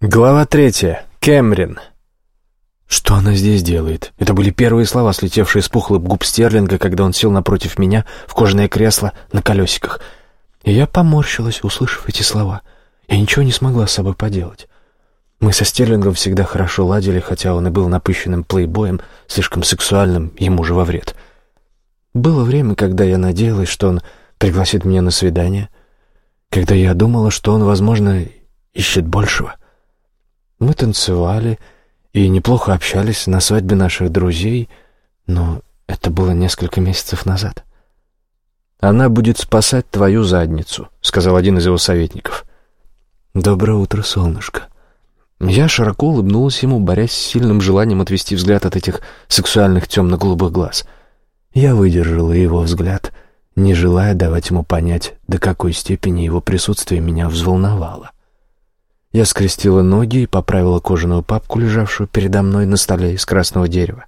Глава третья. Кэмрин. Что она здесь делает? Это были первые слова, слетевшие с пухлых губ Стерлинга, когда он сел напротив меня в кожаное кресло на колесиках. И я поморщилась, услышав эти слова. Я ничего не смогла с собой поделать. Мы со Стерлингом всегда хорошо ладили, хотя он и был напыщенным плейбоем, слишком сексуальным, ему же во вред. Было время, когда я надеялась, что он пригласит меня на свидание, когда я думала, что он, возможно, ищет большего. Мы танцевали и неплохо общались на свадьбе наших друзей, но это было несколько месяцев назад. «Она будет спасать твою задницу», — сказал один из его советников. «Доброе утро, солнышко». Я широко улыбнулась ему, борясь с сильным желанием отвести взгляд от этих сексуальных темно-голубых глаз. Я выдержала его взгляд, не желая давать ему понять, до какой степени его присутствие меня взволновало. Я скрестила ноги и поправила кожаную папку, лежавшую передо мной на столе из красного дерева.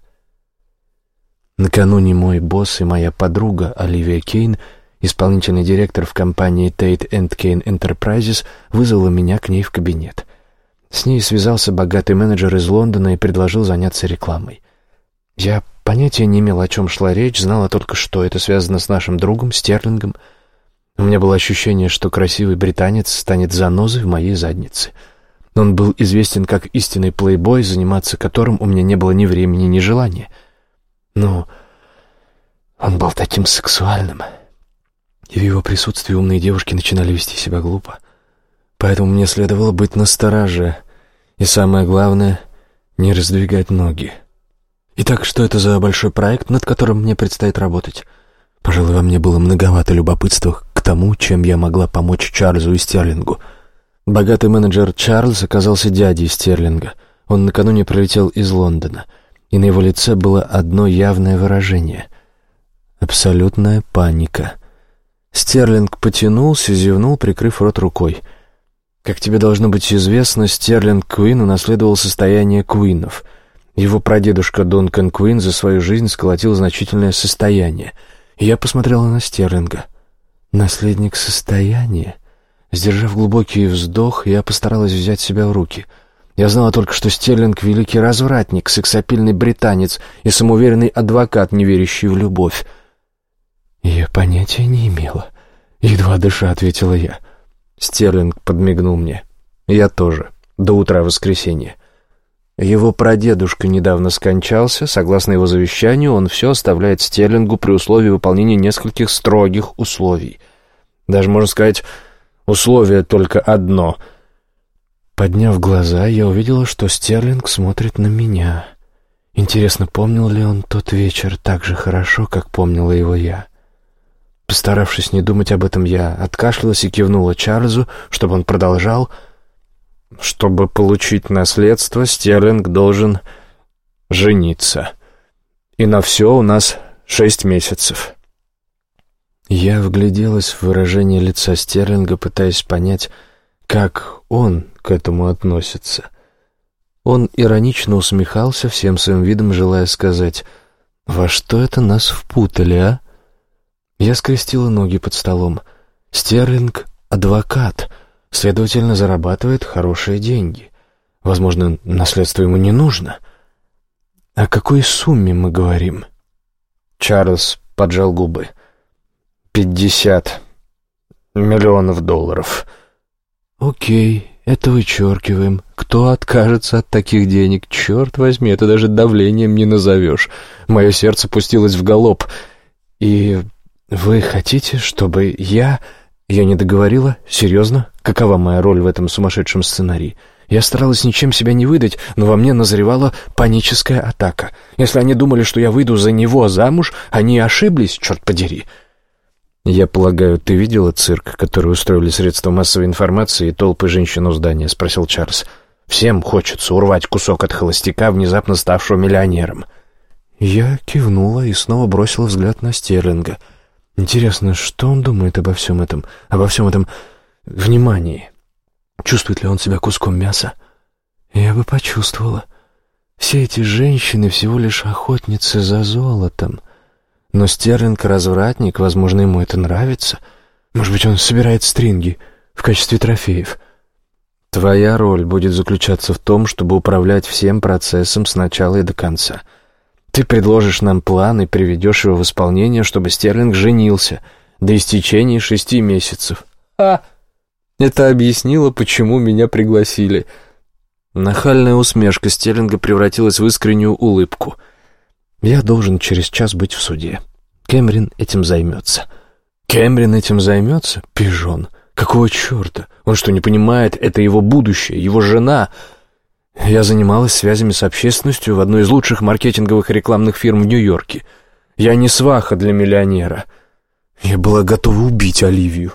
Накануне мой босс и моя подруга Оливия Кейн, исполнительный директор в компании Tate Кейн Enterprises, вызвала меня к ней в кабинет. С ней связался богатый менеджер из Лондона и предложил заняться рекламой. Я понятия не имел, о чем шла речь, знала только, что это связано с нашим другом Стерлингом — у меня было ощущение, что красивый британец станет занозой в моей заднице. Он был известен как истинный плейбой, заниматься которым у меня не было ни времени, ни желания. Но он был таким сексуальным. И в его присутствии умные девушки начинали вести себя глупо. Поэтому мне следовало быть настороже. И самое главное — не раздвигать ноги. Итак, что это за большой проект, над которым мне предстоит работать? Пожалуй, во мне было многовато любопытства к тому, чем я могла помочь Чарльзу и Стерлингу. Богатый менеджер Чарльз оказался дядей Стерлинга. Он накануне прилетел из Лондона, и на его лице было одно явное выражение — абсолютная паника. Стерлинг потянулся, зевнул, прикрыв рот рукой. Как тебе должно быть известно, Стерлинг Куин унаследовал состояние Куинов. Его прадедушка Дункан Куин за свою жизнь сколотил значительное состояние. Я посмотрела на Стерлинга — Наследник состояния? Сдержав глубокий вздох, я постаралась взять себя в руки. Я знала только, что Стерлинг — великий развратник, сексапильный британец и самоуверенный адвокат, не верящий в любовь. Я понятия не имела. Едва дыша, ответила я. Стерлинг подмигнул мне. Я тоже. До утра воскресенья. Его прадедушка недавно скончался. Согласно его завещанию, он все оставляет Стерлингу при условии выполнения нескольких строгих условий. Даже, можно сказать, условие только одно. Подняв глаза, я увидела, что Стерлинг смотрит на меня. Интересно, помнил ли он тот вечер так же хорошо, как помнила его я? Постаравшись не думать об этом, я откашлялась и кивнула Чарльзу, чтобы он продолжал — чтобы получить наследство, Стерлинг должен жениться. И на все у нас шесть месяцев. Я вгляделась в выражение лица Стерлинга, пытаясь понять, как он к этому относится. Он иронично усмехался, всем своим видом желая сказать, «Во что это нас впутали, а?» Я скрестила ноги под столом. «Стерлинг — адвокат». Следовательно, зарабатывает хорошие деньги. Возможно, наследство ему не нужно. О какой сумме мы говорим? Чарльз поджал губы. «Пятьдесят миллионов долларов». «Окей, это вычеркиваем. Кто откажется от таких денег? Черт возьми, это даже давлением не назовешь. Мое сердце пустилось в галоп. И вы хотите, чтобы я...» Я не договорила? Серьезно? Какова моя роль в этом сумасшедшем сценарии? Я старалась ничем себя не выдать, но во мне назревала паническая атака. Если они думали, что я выйду за него замуж, они ошиблись, черт подери. «Я полагаю, ты видела цирк, который устроили средства массовой информации и толпы женщин у здания?» — спросил Чарльз. «Всем хочется урвать кусок от холостяка, внезапно ставшего миллионером». Я кивнула и снова бросила взгляд на Стерлинга — Интересно, что он думает обо всем этом, обо всем этом внимании? Чувствует ли он себя куском мяса? Я бы почувствовала. Все эти женщины всего лишь охотницы за золотом. Но Стерлинг — развратник, возможно, ему это нравится. Может быть, он собирает стринги в качестве трофеев. Твоя роль будет заключаться в том, чтобы управлять всем процессом с начала и до конца. Ты предложишь нам план и приведешь его в исполнение, чтобы Стерлинг женился до истечения шести месяцев. А, это объяснило, почему меня пригласили. Нахальная усмешка Стерлинга превратилась в искреннюю улыбку. Я должен через час быть в суде. Кэмерин этим займется. Кэмерин этим займется? Пижон. Какого черта? Он что, не понимает, это его будущее, его жена. Я занималась связями с общественностью в одной из лучших маркетинговых рекламных фирм в Нью-Йорке. Я не сваха для миллионера. Я была готова убить Оливию.